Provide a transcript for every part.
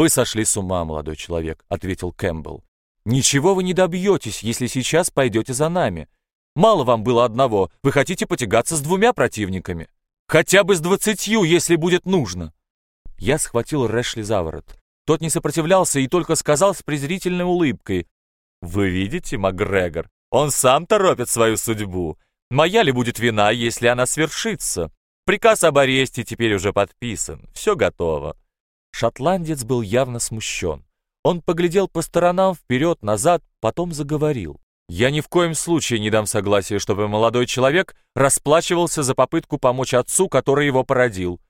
«Вы сошли с ума, молодой человек», — ответил Кэмпбелл. «Ничего вы не добьетесь, если сейчас пойдете за нами. Мало вам было одного, вы хотите потягаться с двумя противниками. Хотя бы с двадцатью, если будет нужно». Я схватил Рэшли за ворот. Тот не сопротивлялся и только сказал с презрительной улыбкой. «Вы видите, Макгрегор, он сам торопит свою судьбу. Моя ли будет вина, если она свершится? Приказ об аресте теперь уже подписан, все готово». Шотландец был явно смущен. Он поглядел по сторонам, вперед, назад, потом заговорил. «Я ни в коем случае не дам согласия, чтобы молодой человек расплачивался за попытку помочь отцу, который его породил.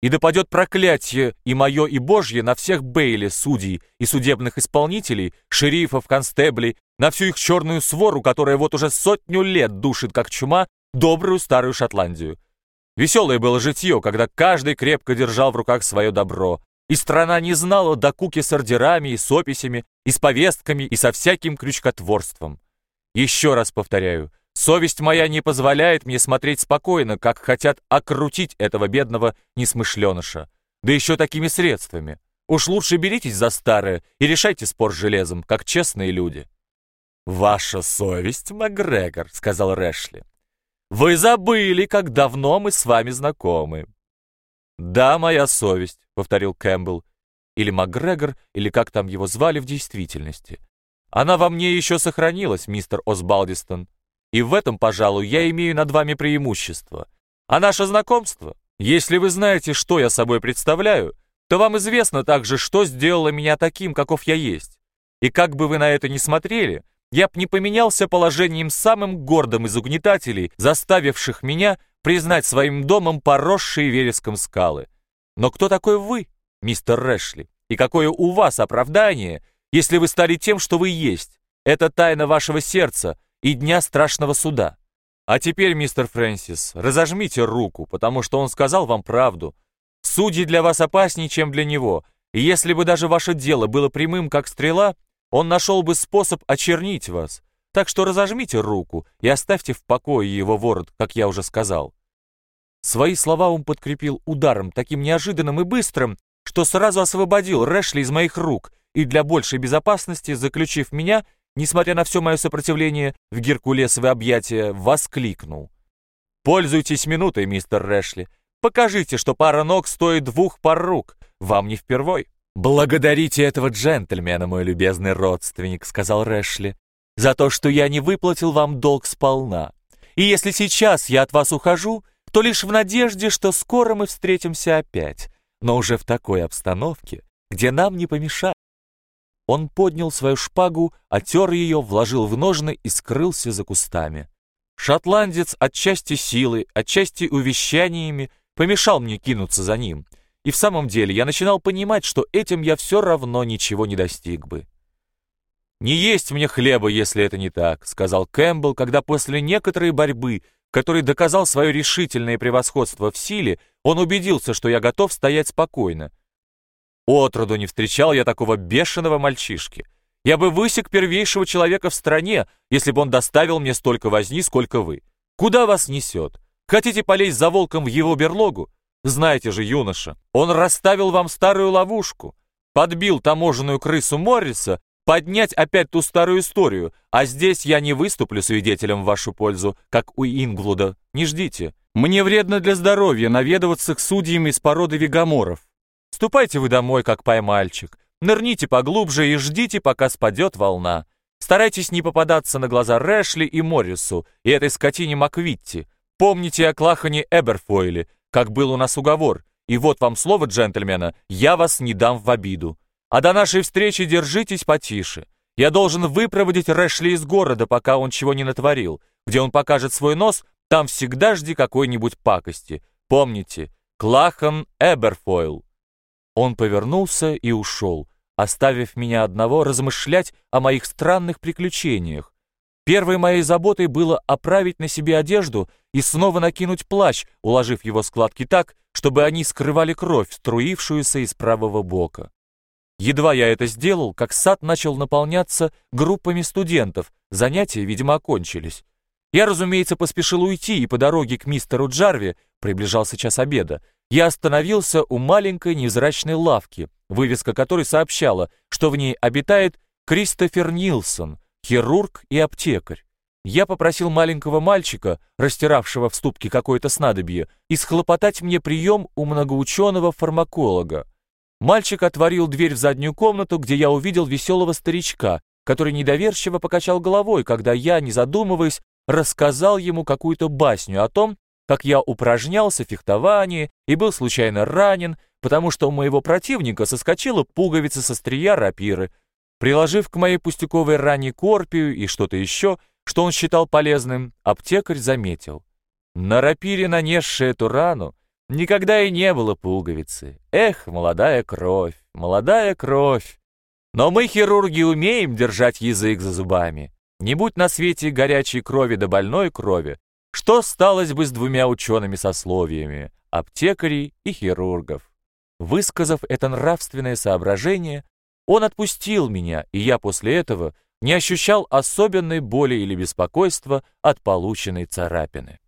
И да падет проклятие и мое, и божье на всех Бейли, судей и судебных исполнителей, шерифов, констеблей, на всю их черную свору, которая вот уже сотню лет душит, как чума, добрую старую Шотландию. Веселое было житье, когда каждый крепко держал в руках свое добро, и страна не знала докуки с ордерами и с описями, и с повестками, и со всяким крючкотворством. Еще раз повторяю, совесть моя не позволяет мне смотреть спокойно, как хотят окрутить этого бедного несмышленыша, да еще такими средствами. Уж лучше беритесь за старое и решайте спор с железом, как честные люди. «Ваша совесть, Макгрегор», — сказал Рэшли. «Вы забыли, как давно мы с вами знакомы». «Да, моя совесть», — повторил Кэмпбелл. Или Макгрегор, или как там его звали в действительности. Она во мне еще сохранилась, мистер Осбалдистон. И в этом, пожалуй, я имею над вами преимущество. А наше знакомство, если вы знаете, что я собой представляю, то вам известно также, что сделало меня таким, каков я есть. И как бы вы на это ни смотрели, я б не поменялся положением самым гордым из угнетателей, заставивших меня признать своим домом поросшие вереском скалы. Но кто такой вы, мистер Рэшли? И какое у вас оправдание, если вы стали тем, что вы есть? Это тайна вашего сердца и дня страшного суда. А теперь, мистер Фрэнсис, разожмите руку, потому что он сказал вам правду. Судьи для вас опаснее, чем для него, и если бы даже ваше дело было прямым, как стрела, он нашел бы способ очернить вас. Так что разожмите руку и оставьте в покое его ворот, как я уже сказал. Свои слова он подкрепил ударом, таким неожиданным и быстрым, что сразу освободил Рэшли из моих рук и для большей безопасности, заключив меня, несмотря на все мое сопротивление, в геркулесовые объятия, воскликнул. «Пользуйтесь минутой, мистер Рэшли. Покажите, что пара ног стоит двух пар рук. Вам не впервой». «Благодарите этого джентльмена, мой любезный родственник», — сказал Рэшли, «за то, что я не выплатил вам долг сполна. И если сейчас я от вас ухожу, то лишь в надежде, что скоро мы встретимся опять, но уже в такой обстановке, где нам не помешает. Он поднял свою шпагу, отер ее, вложил в ножны и скрылся за кустами. Шотландец отчасти силой, отчасти увещаниями помешал мне кинуться за ним. И в самом деле я начинал понимать, что этим я все равно ничего не достиг бы. «Не есть мне хлеба, если это не так», — сказал Кэмпбелл, когда после некоторой борьбы который доказал свое решительное превосходство в силе, он убедился, что я готов стоять спокойно. Отроду не встречал я такого бешеного мальчишки. Я бы высек первейшего человека в стране, если бы он доставил мне столько возни, сколько вы. Куда вас несет? Хотите полезть за волком в его берлогу? Знаете же, юноша, он расставил вам старую ловушку, подбил таможенную крысу Морриса поднять опять ту старую историю, а здесь я не выступлю свидетелем в вашу пользу, как у Инглуда. Не ждите. Мне вредно для здоровья наведываться к судьям из породы вегаморов. Ступайте вы домой, как поймальчик. Нырните поглубже и ждите, пока спадет волна. Старайтесь не попадаться на глаза Рэшли и Моррису и этой скотине Маквитти. Помните о Клахане Эберфойле, как был у нас уговор. И вот вам слово джентльмена, я вас не дам в обиду. А до нашей встречи держитесь потише. Я должен выпроводить Рэшли из города, пока он чего не натворил. Где он покажет свой нос, там всегда жди какой-нибудь пакости. Помните, Клахан Эберфойл. Он повернулся и ушел, оставив меня одного размышлять о моих странных приключениях. Первой моей заботой было оправить на себе одежду и снова накинуть плащ, уложив его складки так, чтобы они скрывали кровь, струившуюся из правого бока. Едва я это сделал, как сад начал наполняться группами студентов, занятия, видимо, окончились. Я, разумеется, поспешил уйти, и по дороге к мистеру Джарви, приближался час обеда, я остановился у маленькой невзрачной лавки, вывеска которой сообщала, что в ней обитает Кристофер Нилсон, хирург и аптекарь. Я попросил маленького мальчика, растиравшего в ступке какое-то снадобье, исхлопотать мне прием у многоученого фармаколога. Мальчик отворил дверь в заднюю комнату, где я увидел веселого старичка, который недоверчиво покачал головой, когда я, не задумываясь, рассказал ему какую-то басню о том, как я упражнялся в фехтовании и был случайно ранен, потому что у моего противника соскочила пуговица со стрия рапиры. Приложив к моей пустяковой ране корпию и что-то еще, что он считал полезным, аптекарь заметил. На рапире, нанесшей эту рану, никогда и не было пуговицы. Эх, молодая кровь, молодая кровь. Но мы, хирурги, умеем держать язык за зубами. Не будь на свете горячей крови да больной крови, что сталось бы с двумя учеными-сословиями, аптекарей и хирургов? Высказав это нравственное соображение, он отпустил меня, и я после этого не ощущал особенной боли или беспокойства от полученной царапины.